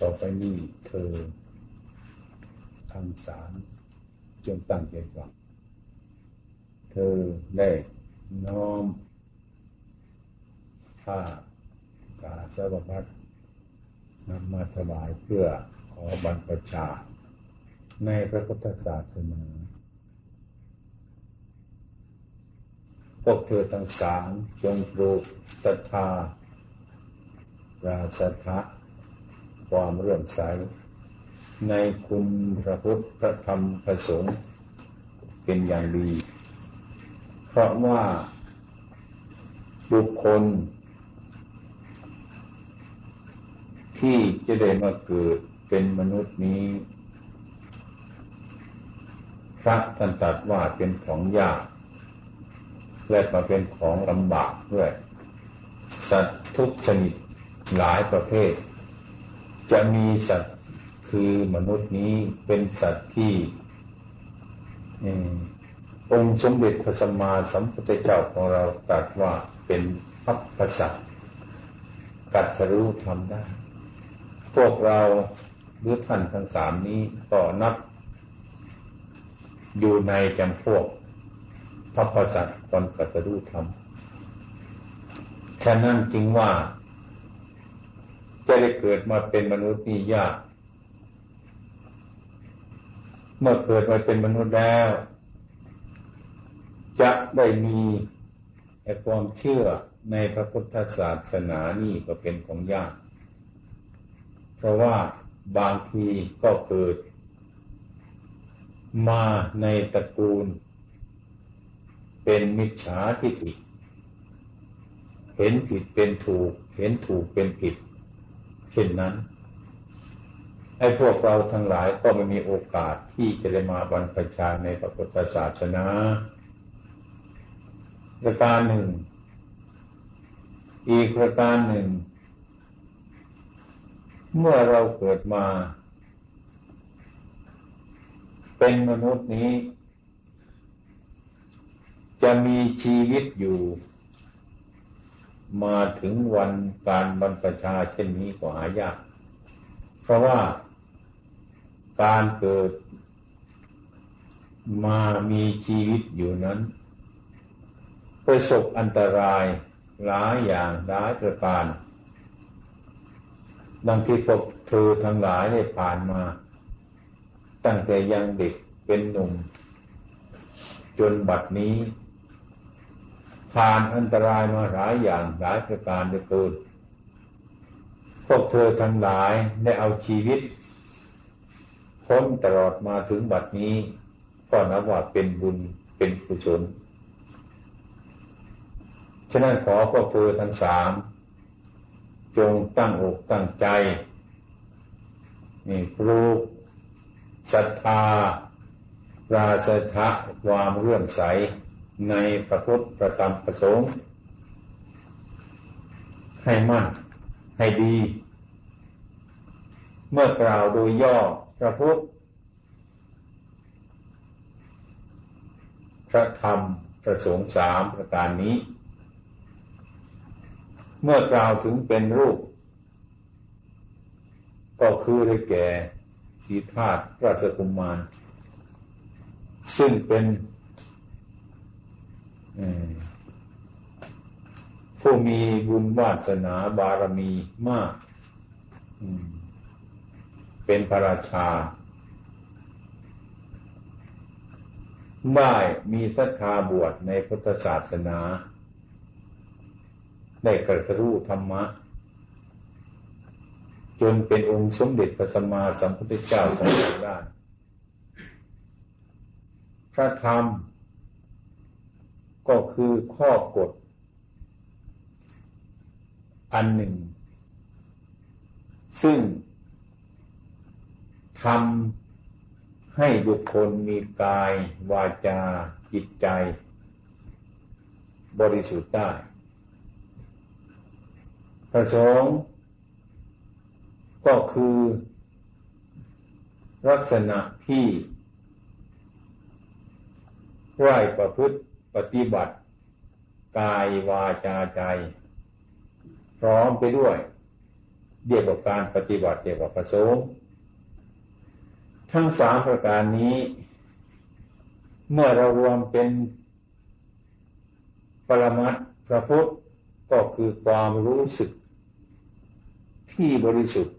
ต่อไปนี้เธอทางสารจงตั้งใจฟัง เธอได้น้อมผ้ากาสาวพัดนำมาถวายเพื่อขอบรรพชา ในพระพุทธศาสนาพวกเธอทั้งสามจงปลูกศรัทธาราศรัทธา ความเรื่อมใส ในคุณพระพุทธพระธรรมพระสงฆ์เป็นอย่างดี เพราะว่าบุคคล ที่จะได้มาเกิดเป็นมนุษย์นี้ พระท่านตรัสว่าเป็นของยาก และมาเป็นของลำบากด้วย สัตว์ทุกชนิดหลายประเภท จะมีสัตว์คือมนุษย์นี้เป็นสัตว์ที่องค์สมเด็จพระสัมมาสัมพุทธเจ้าของเราตรัสว่าเป็นพัพพสัตกัตรู้ทำได้ พวกเราหรือท่านทั้งสามนี้ก็นับ อยู่ในจำพวกพระปสัตคนกัตรู้ธรรมฉะนั้นจึงว่า จะได้เกิดมาเป็นมนุษย์นี่ยาก เมื่อเกิดมาเป็นมนุษย์แล้ว จะได้มีความเชื่อในพระพุทธศาสนานี่ก็เป็นของยาก เพราะว่าบางทีก็เกิด มาในตระกูล เป็นมิจฉาทิฏฐิ เห็นผิดเป็นถูก เห็นถูกเป็นผิด เช่นนั้นไอ้พวกเราทั้งหลายก็ไม่มีโอกาสที่จะได้มาบรรพชาในพระพุทธศาสนาประการหนึ่ง อีกประการหนึ่ง เมื่อเราเกิดมา เป็นมนุษย์นี้ จะมีชีวิตอยู่ มาถึงวันการบรรพชาเช่นนี้ก็หายาก เพราะว่าการเกิดมามีชีวิตอยู่นั้น ประสบอันตรายหลายอย่างหลายประการ ดังที่พวกเธอทั้งหลายได้ผ่านมา ตั้งแต่ยังเด็กเป็นหนุ่ม จนบัดนี้ ผ่านอันตรายมาหลายอย่างหลายประการด้วยกินพวกเธอทั้งหลายได้เอาชีวิตพ้นตลอดมาถึงบัดนี้ ก็นับว่าเป็นบุญเป็นกุศลฉะนั้นขอพวกเธอทั้งสาม จงตั้งอกตั้งใจนี่ปลูกศรัทธาราศรัทธะความเรื่อมใส ในพระพุทธประธรรมประสงค์ให้มั่นให้ดี เมื่อกล่าวโดยย่อพระพุทธพระธรรมประสงค์สามประการนี้ เมื่อกล่าวถึงเป็นรูป ก็คือได้แก่สีธาตุราชกุมมาร ซึ่งเป็น ผู้มีบุญวาสนาบารมีมาก เป็นพระราชาได้มีศรัทธาบวชในพุทธศาสนา ได้กระรู้ธรรมะ จนเป็นองค์สมเด็จพระสัมมาสัมพุทธเจ้าของเราได้พระธรรม ก็คือข้อกฎ อันหนึ่ง ซึ่งทำให้บุคคลมีกาย วาจา จิตใจ บริสุทธิ์ได้ประสงค์ก็คือลักษณะที่ไหวประพฤติ ปฏิบัติ กายวาจาใจ พร้อมไปด้วยเรียกว่าการปฏิบัติเรียกว่าประสงค์ทั้งสามประการนี้ เมื่อเรารวมเป็นปรมัตพระพุทธก็คือความรู้สึก ที่บริสุทธิ์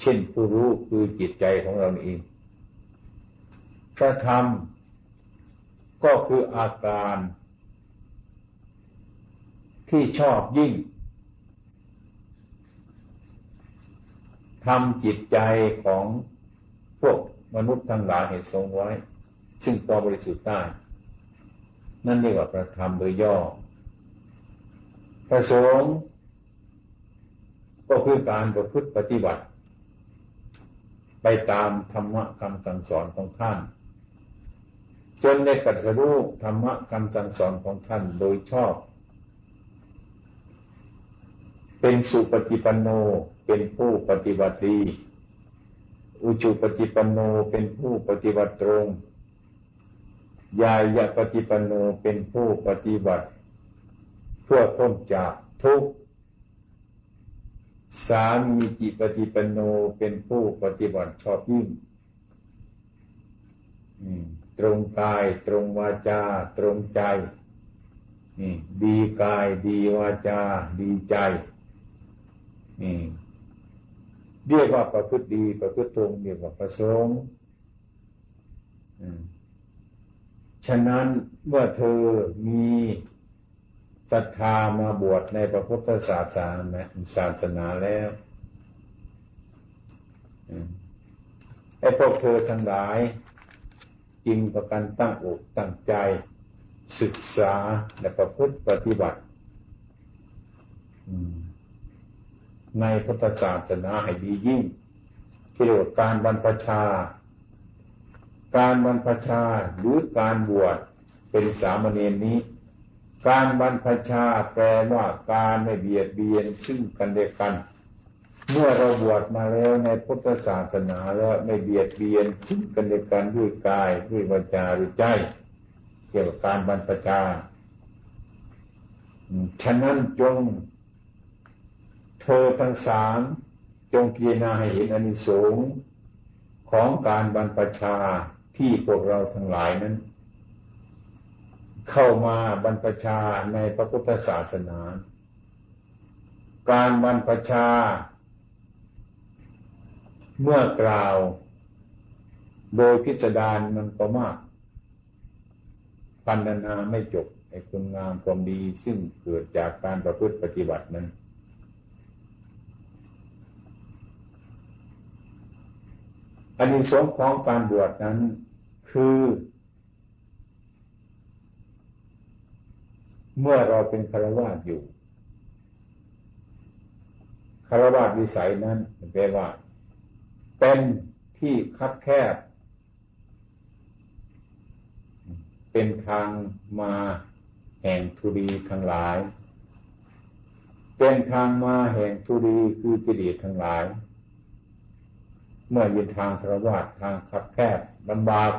เช่นผู้รู้คือจิตใจของเราเองพระธรรม ก็คืออาการที่ชอบยิ่งทำจิตใจของพวกมนุษย์ทั้งหลายให้ทรงไว้ ซึ่งควบริสุทธิ์ได้นั่นเรียกว่าพระธรรมโดยย่อพระสงฆ์ก็คือการประพฤติปฏิบัติ ไปตามธรรมะคำสั่งสอนของท่าน จนได้กัสรู้ธรรมะคำสั่งสอนของท่านโดยชอบ เป็นสุปฏิปันโนเป็นผู้ปฏิบัติดี อุจุปฏิปันโนเป็นผู้ปฏิบัติตรง ยายะปฏิปันโนเป็นผู้ปฏิบัติ เพื่อพ้นจากทุกข์สามีจิปฏิปันโนเป็นผู้ปฏิบัติชอบยิ่ง ตรงกาย ตรงวาจา ตรงใจดีกายดีวาจา ดีใจเรียกว่าประพฤติดีประพฤติตรงเรียกว่าประสงค์ฉะนั้นเมื่อเธอมีศรัทธามาบวชในพระพุทธศาสนาศาสนาแล้วไอ้พวกเธอทั้งหลาย จึงประกันตั้งอกตั้งใจ ศึกษาและประพฤติปฏิบัติในพุทธศาสนาให้ดียิ่งที่เรียกว่าการบรรพชา การบรรพชาหรือการบวชเป็นสามเณรนี้ การบรรพชาแปลว่าการไม่เบียดเบียนซึ่งกันและกัน เมื่อเราบวชมาแล้วในพุทธศาสนาแล้วไม่เบียดเบียนซึ่งกันและกันด้วยกายด้วยวาจาด้วยใจ เกี่ยวกับการบรรพชาฉะนั้นจง เธอทั้งสามจงพิจารณาให้เห็นอนิสงส์ของการบรรพชาที่พวกเราทั้งหลายนั้น เข้ามาบรรพชาในพระพุทธศาสนา การบรรพชา เมื่อกล่าวโดยพิจารณามันก็มากปันนาไม่จบไอ้คุณงามความดีซึ่งเกิดจากการประพฤติปฏิบัตินั้น อันนี้สงของการบวชนั้นคือ เมื่อเราเป็นคารวะอยู่คารวะวิสัยนั้นแปลว่า เป็นที่คับแคบ เป็นทางมาแห่งทุรีทั้งหลาย เป็นทางมาแห่งทุรีคือกิเลสทั้งหลาย เมื่อยืนทางครวาดทางขับแคบลำบาก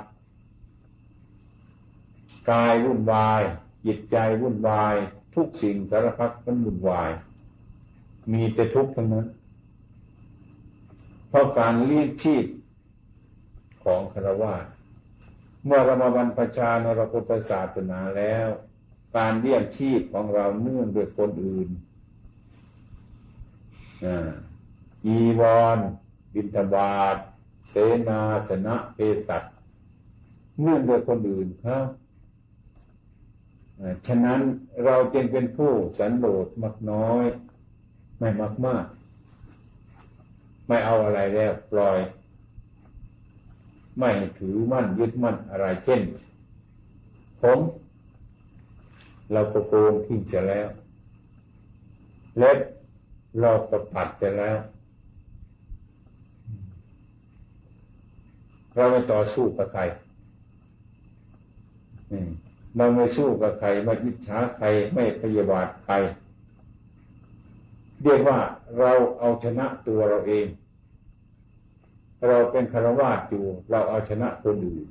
กายวุ่นวาย จิตใจวุ่นวาย ทุกสิ่งสารพัดมันวุ่นวาย มีแต่ทุกข์ทั้งนั้น เพราะการเลี้ยงชีพของคารวาเมื่อเรามาบรรพชาในพระพุทธศาสนาแล้ว การเลี้ยงชีพของเราเนื่องด้วยคนอื่นอีวอนบินทบาทเสนาสนะเภสัชเมื่อโดยคนอื่นครับฉะนั้นเราจึงเป็นผู้สันโดษมากน้อย ไม่มากมาก ไม่เอาอะไรแล้วปล่อย ไม่ถือมั่นยึดมั่นอะไรเช่น ผม เราก็โกงทิ้งเสียแล้ว เล็บเราก็ปัดเสียแล้ว เราไม่ต่อสู้กับใครเราไม่สู้กับใครไม่อิจฉาใครไม่พยาบาทใครเรียกว่าเราเอาชนะตัวเราเอง เราเป็นคารวะอยู่ เราเอาชนะคนอื่น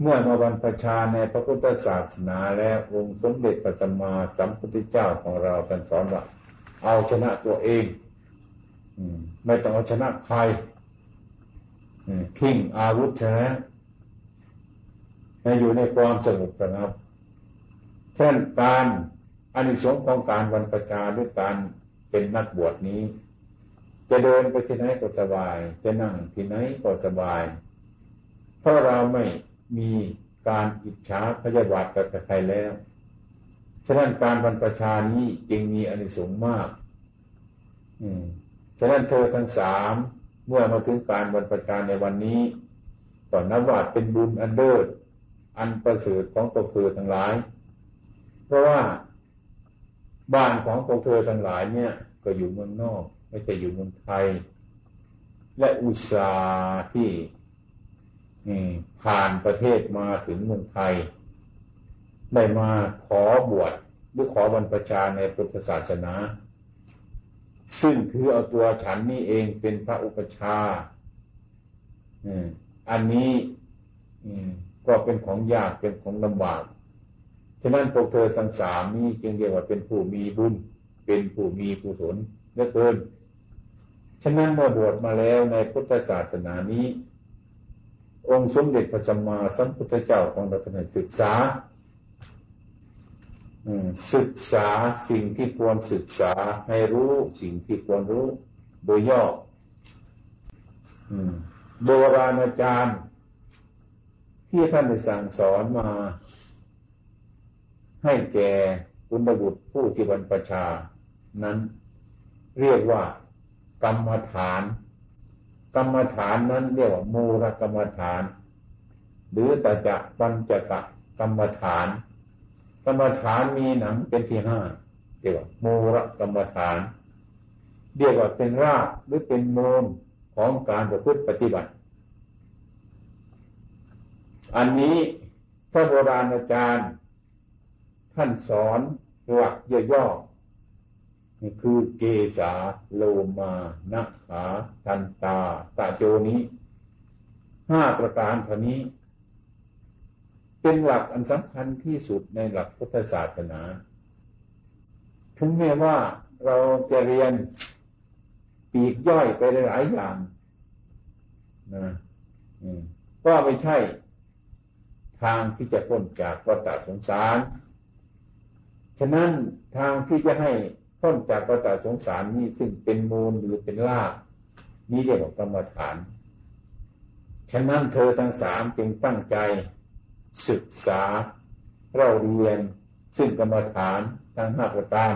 เมื่อมาบรรพชาในพระพุทธศาสนาแล้วองค์สมเด็จพระสัมมาสัมพุทธเจ้าของเราท่านสอนว่า เอาชนะตัวเองไม่ต้องเอาชนะใครทิ้งอาวุธชนะให้อยู่ในความสงบสงับเช่นการอานิสงส์ของการวันประชาด้วยการเป็นนักบวชนี้ จะเดินไปที่ไหนก็สบาย จะนั่งที่ไหนก็สบาย เพราะเราไม่มีการอิจฉาพยาบาทกับใครแล้ว ฉะนั้นการบรรพชานี้จึงมีอนิสงส์มาก อืม ฉะนั้นเธอทั้งสามเมื่อมาถึงการบรรพชาในวันนี้ก็นับว่าเป็นบุญอันเดิศอันประเสริฐของตัวเธอทั้งหลาย เพราะว่าบ้านของตัวเธอทั้งหลายเนี่ย ก็อยู่เมืองนอก ไม่ใช่อยู่เมืองไทย และอุตสาห์ที่ผ่านประเทศมาถึงเมืองไทย ได้มาขอบวชหรือขอบรรพชาในพุทธศาสนา ซึ่งคือเอาตัวฉันนี่เองเป็นพระอุปชาอันนี้ก็เป็นของยากเป็นของลำบากฉะนั้นพวกเธอทั้งสามนี้จึงเรียกว่าเป็นผู้มีบุญ เป็นผู้มีกุศลเหลือเกิน ฉะนั้นเมื่อบวชมาแล้วในพุทธศาสนานี้ องค์สมเด็จพระสัมมาสัมพุทธเจ้าของเราท่านศึกษาศึกษาสิ่งที่ควรศึกษาให้รู้สิ่งที่ควรรู้ โดยย่อโบราณอาจารย์ ที่ท่านได้สั่งสอนมา ให้แก่คุณบุตรผู้ที่บรรพชา นั้น เรียกว่า กรรมฐาน กรรมฐานนั้นเรียกว่ามูลกรรมฐาน หรือตจะปัญจกะกรรมฐาน กรรมฐานมีหนังเป็นที่ห้าเรียกว่ามูลกรรมฐานเรียกว่าเป็นรากหรือเป็นมูลของการประพฤติปฏิบัติ อันนี้พระโบราณอาจารย์ ท่านสอนหลักย่อนี่ คือเกสาโลมานักขาทันตา ตาโจนี้ห้าประการเท่านี้ เป็นหลักอันสำคัญที่สุดในหลักพุทธศาสนา ถึงแม้ว่าเราจะเรียนปีกย่อยไปหลายอย่างนะก็ไม่ใช่ทางที่จะพ้นจากวัฏสงสาร ฉะนั้นทางที่จะให้ พ้นจากวัฏสงสารนี้ซึ่งเป็นมูลหรือเป็นรากนี้เรียกว่ากรรมฐาน ฉะนั้นเธอทั้งสามจึงตั้งใจ ศึกษาเราเรียนซึ่งกรรมฐานทั้งห้าประการ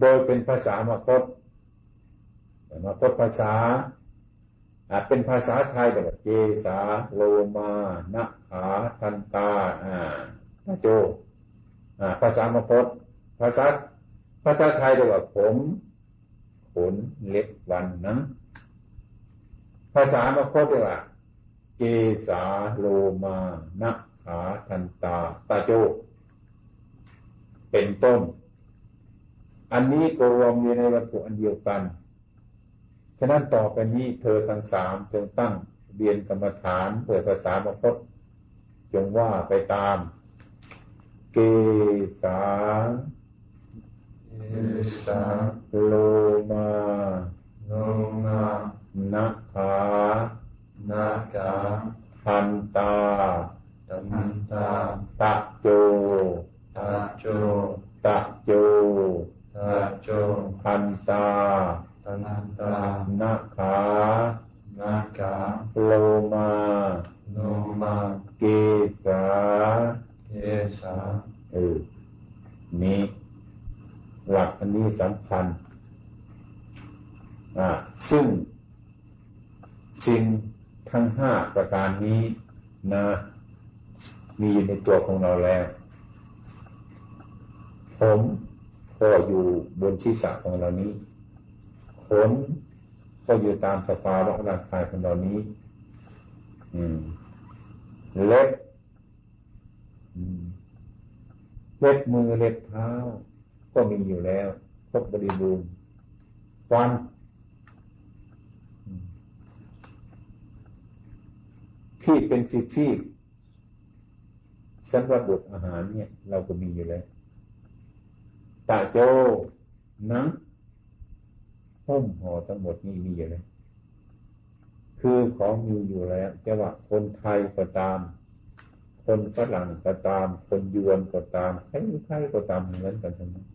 โดยเป็นภาษามคตมคตภาษาอาจเป็นภาษาไทยแบบเจสาโลมานะขาทันตาอ่าตาโจอ่าภาษามคต ภาษาภาษาไทยเรียกว่าผมขนเล็บวันนะภาษามาโคตเรียกว่า เกสาโลมานักขาทันตาตาโจ เป็นต้น อันนี้ก็รวมอยู่ในวัตถุอันเดียวกัน ฉะนั้นต่อไปนี้เธอทั้งสามจงตั้งเรียนกรรมฐานเพื่อภาษามคตจงว่าไปตาม เกสา สาโลมาโลมานักขานักขาทันตาทันตาตะโจตะโจตะโจตะโจทันตาทันตานักขานักขาโลมาโลมาเกสาเกสาเออนี้หลักอันนี้สำคัญ ซึ่งสิ่ง ทั้งห้าประการนี้นะมีอยู่ในตัวของเราแล้ว ผมก็อยู่บนชีษะของเรานี้ขนก็อยู่ตามสภาวะร่างกายของเรานี้เล็บเล็บมือเล็บเท้า ก็มีอยู่แล้วครบบริบูรณ์ฟัน ที่เป็นสิทธิสำหรับบดอาหารเนี่ย เราก็มีอยู่แล้วตาโจนังหุ้มห่อทั้งหมดนี่มีอยู่เลยคือของมีอยู่แล้วจะว่าคนไทยก็ตาม คนฝรั่งก็ตาม คนยวนก็ตามใครใครก็ตามเหมือนกันทั้งนั้น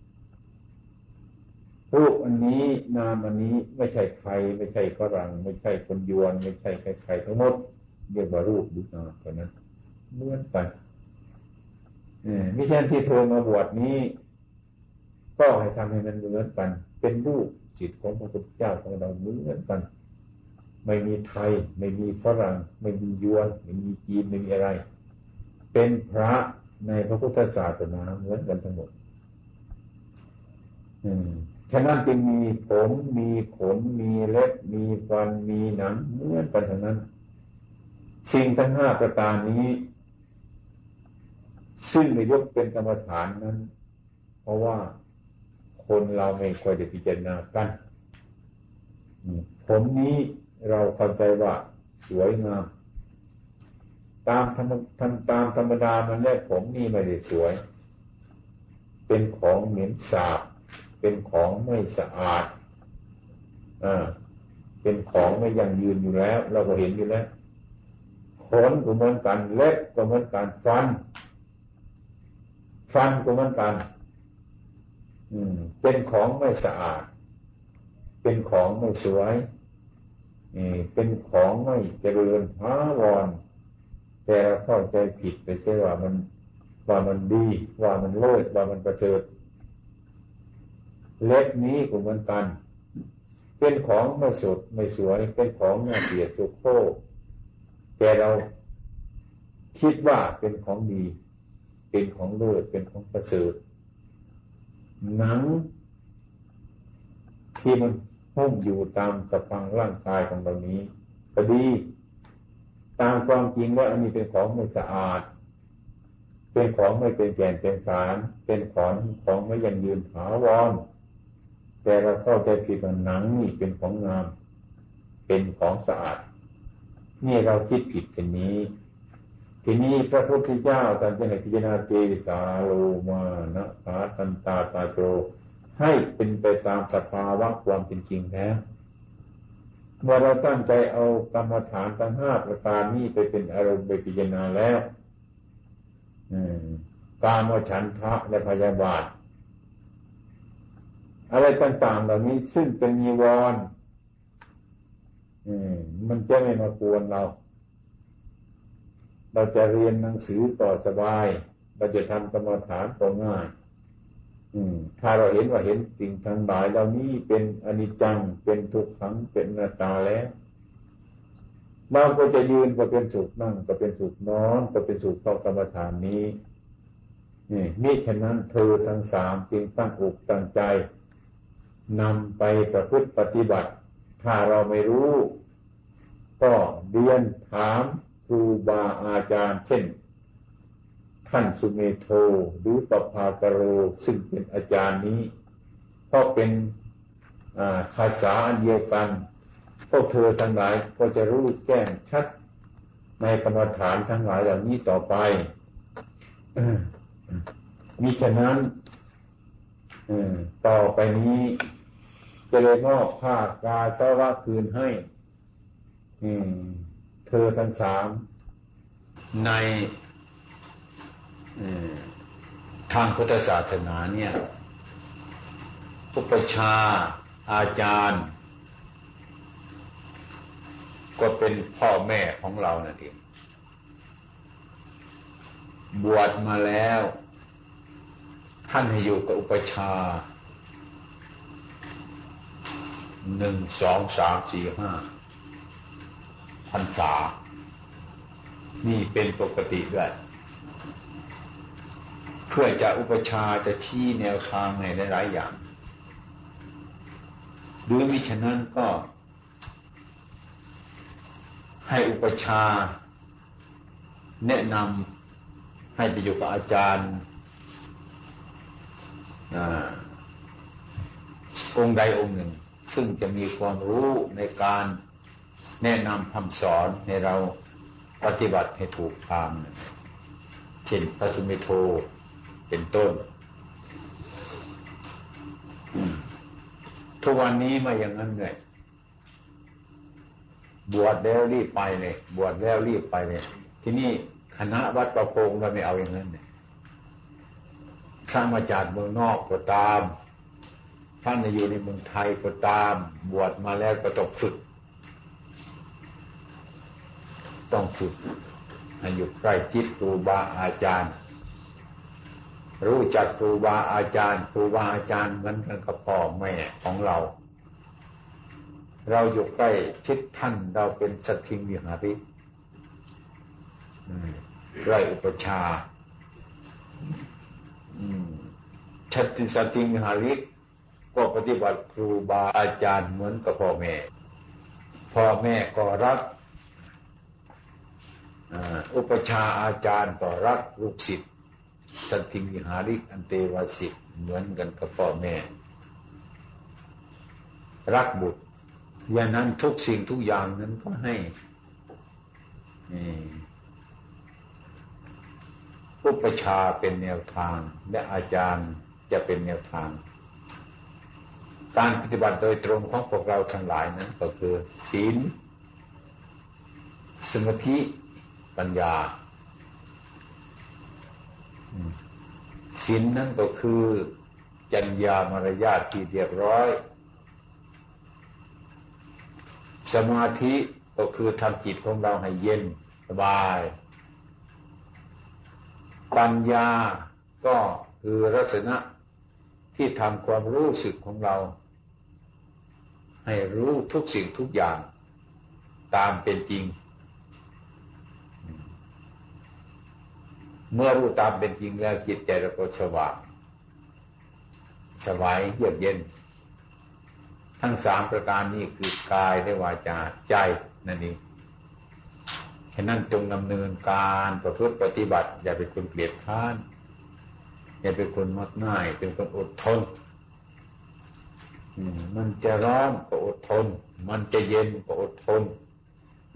รูปอันนี้นามอันนี้ไม่ใช่ไทย ไม่ใช่ฝรั่ง ไม่ใช่คนยวน ไม่ใช่ใครๆทั้งหมด เรียกว่ารูปดูนามตัวนั้นเมื่อนกันมิใช่ที่เธอมาบวชนี้ ก็ให้ทำให้มันเหมือนกัน เป็นรูปจิตของพระพุทธเจ้าของเราเหมือนกัน ไม่มีไทย ไม่มีฝรั่ง ไม่มียวน ไม่มีจีนไม่มีอะไร เป็นพระในพระพุทธศาสนาเหมือนกันทั้งหมด อืมฉะนั้นจึงมีผม มีขน มีเล็บ มีฟัน มีหนังเหมือนกันทั้งนั้น สิ่งทั้งห้าประการนี้ ซึ่งในยกเป็นกรรมฐานนั้น เพราะว่าคนเราไม่ค่อยได้พิจารณากันผมนี้เราเข้าใจว่าสวยงามตามธรรมตามธรรมดามันแรกผมนี่ไม่ได้สวย เป็นของเหม็นสาบ เป็นของไม่สะอาดอ่าเป็นของไม่ยั่งยืนอยู่แล้ว เราก็เห็นอยู่แล้ว ขนก็เหมือนกันเล็บก็เหมือนกันฟัน ฟันก็เหมือนกัน อืม เป็นของไม่สะอาด เป็นของไม่สวยเป็นของไม่เจริญท้าวร แต่เราเข้าใจผิดไปใช่ว่ามันว่ามันดีว่ามันเลิศว่ามันประเสริฐเล็บนี้ก็เหมือนกัน เป็นของไม่สดไม่สวย เป็นของน่าเกลียดโสโคร แต่เราคิดว่าเป็นของดี เป็นของเลิศเป็นของประเสริฐหนังที่มันหุ้มอยู่ตามสปังร่างกายของเรานี้ก็ดีตามความจริงว่าอันนี้เป็นของไม่สะอาด เป็นของไม่เป็นแก่นเป็นสาร เป็นของของไม่ยังยืนถาวรแต่เราเข้าใจผิดว่าหนังนี่เป็นของงาม เป็นของสะอาด นี่เราคิดผิดเป็นนี้ ทีนี้พระพุทธเจ้าท่านจะให้พิจารณาเจสาโลมานะพาตันตาตาโจให้เป็นไปตามสภาวะความเป็นจริงแล้วเมื่อเราตั้งใจเอากรรมฐานทั้งห้าประการนี้ไปเป็นอารมณ์ไปพิจารณาแล้วการมฉันทะและพยาบาท อะไรต่างๆ เหล่านี้ซึ่งเป็นมีวร มันจะไม่มากวนเรา เราจะเรียนหนังสือต่อสบาย เราจะทำกรรมฐานต่อง่ายถ้าเราเห็นว่าเห็นสิ่งทั้งหลายเหล่านี้เป็นอนิจจัง เป็นทุกขัง เป็นนาตาแล้วเราก็จะยืนก็เป็นสุขนั่งก็เป็นสุขนอน ก็เป็นสุขเข้ากรรมฐานนี้นี่นี่ฉะนั้นเธอทั้งสามจึงตั้งอกตั้งใจนำไปประพฤติปฏิบัติ ถ้าเราไม่รู้ ก็เรียนถามครูบาอาจารย์ เช่น ท่านสุเมโทหรือปภากโรซึ่งเป็นอาจารย์นี้ ก็เป็นภาษาอันเดียวกัน พวกเธอทั้งหลายก็จะรู้แจ้งชัดในกรรมฐานทั้งหลายเหล่านี้ต่อไปมิฉะนั้นต่อไปนี้ จะเลยมอบผ้ากาสาวะคืนให้เธอทั้งสาม ในทางพุทธศาสนาเนี่ยอุปชาอาจารย์ ก็เป็นพ่อแม่ของเรานั่นเอง บวชมาแล้ว ท่านให้อยู่กับอุปชา หนึ่งสองสามสี่ห้าพรรษา นี่เป็นปกติด้วยเพื่อจะอุปชาจะชี้แนวทางในหลายอย่างหรือมิฉะนั้นก็ ให้อุปชา แนะนำให้ไปอยู่กับอาจารย์องค์ใดองค์หนึ่ง ซึ่งจะมีความรู้ในการแนะนำคำสอนในเราปฏิบัติให้ถูกทางเช่นพระสุเมโทเป็นต้น ทุกวันนี้มาอย่างนั้นเลยบวชแล้วรีบไปเลย บวชแล้วรีบไปเลย ที่นี่คณะวัดประพงเราไม่เอาอย่างนั้นเนี่ยข้ามาจากเมืองนอกก็ตาม ท่านอยู่ในเมืองไทยก็ตาม บวชมาแล้วก็ต้องฝึก ต้องฝึกให้อยู่ใกล้จิตครูบาอาจารย์ รู้จักครูบาอาจารย์ครูบาอาจารย์เหมือนกันกับพ่อแม่ของเรา เราอยู่ใกล้ชิดท่านเราเป็นสัตทิมิหาริใกล้อุปชาชัติสติมิหาริก ก็ปฏิบัติครูบาอาจารย์เหมือนกับพ่อแม่ พ่อแม่ก็รักอุปชาอาจารย์ก็รักลูกศิษย์สันติมิหาริกอันเตวสิทธิ์เหมือนกันกับพ่อแม่ รักบุตรอย่างนั้นทุกสิ่งทุกอย่างนั้นก็ให้อุปชาเป็นแนวทาง และอาจารย์จะเป็นแนวทาง การปฏิบัติโดยตรงของพวกเราทั้งหลายนั้นก็คือศีลสมาธิปัญญาศีลนั่นก็คือจัญญามารยาทที่เรียบร้อย สมาธิก็คือทำจิตของเราให้เย็นสบาย ปัญญาก็คือลักษณะที่ทำความรู้สึกของเรา ให้รู้ทุกสิ่งทุกอย่างตามเป็นจริง เมื่อรู้ตามเป็นจริงแล้วจิตใจเราก็สว่างสบายเยือกเย็น ทั้งสามประการนี้คือกายและวาจาใจนั่นเองฉะนั้นจงดำเนินการประพฤติปฏิบัติ อย่าเป็นคนเกลียดค้าน อย่าเป็นคนมักง่าย เป็นคนอดทน มันจะร้อนก็อดทน มันจะเย็นก็อดทน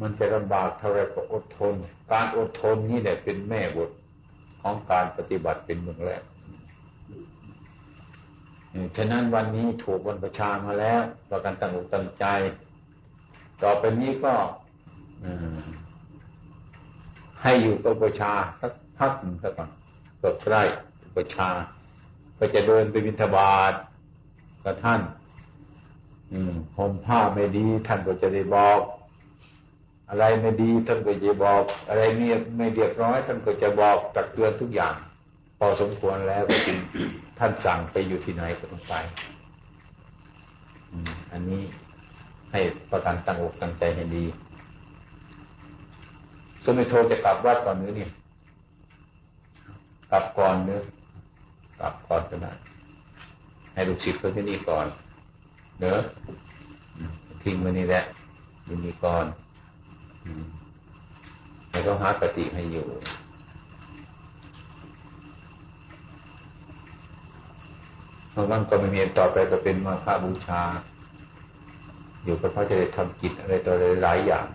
มันจะลำบากเท่าไรก็อดทน การอดทนนี่แหละเป็นแม่บทของการปฏิบัติเป็นเมืองแรกฉะนั้นวันนี้ถูกวันประชามาแล้วประกันตั้งอกตั้งใจ ต่อไปนี้ก็ให้อยู่กับประชาสักพักหนึ่งสักก่อนเก็ใกล้ประชา ก็จะเดินไปบิณฑบาตกับท่าน ห่มผ้าไม่ดี ท่านก็จะได้บอก อะไรไม่ดี ท่านก็จะบอก อะไรไม่ไม่เรียบร้อย ท่านก็จะบอกตักเตือนทุกอย่าง พอสมควรแล้วก็จริงท่านสั่งไปอยู่ที่ไหนก็ต้องไปอันนี้ให้ประกันตั้งอกตั้งใจให้ดีสมัยโทรจะกลับวัดก่อนนื้อเนี่ยกลับก่อนเนื้อกลับก่อนก็ได้ให้ลูกศิษย์เขาที่นี่ก่อน เนื้อทิ้งมันี่แหละยินดีก่อนให้เขาหาปฏิให้อยู่เพราะนั้นก็ไม่มีต่อไปก็เป็นมาฆบูชา อยู่ก็เพราะจะได้ทำกิจอะไรต่ออะไรหลายอย่าง